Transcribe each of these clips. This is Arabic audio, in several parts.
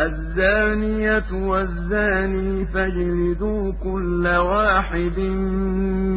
الزانية والزاني فاجلدوا كل واحد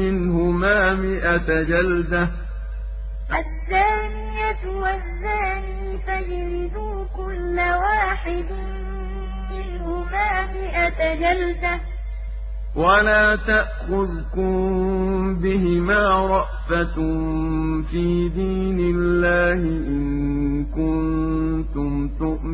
منهما مئة جلدة. الزانية والزاني فاجلدوا كل واحد منهما مئة جلدة. ولا تأخذكم بهما رأفة في دين الله إن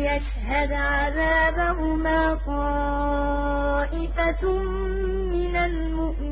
وليشهد عذابهما طائفة من المؤمنين.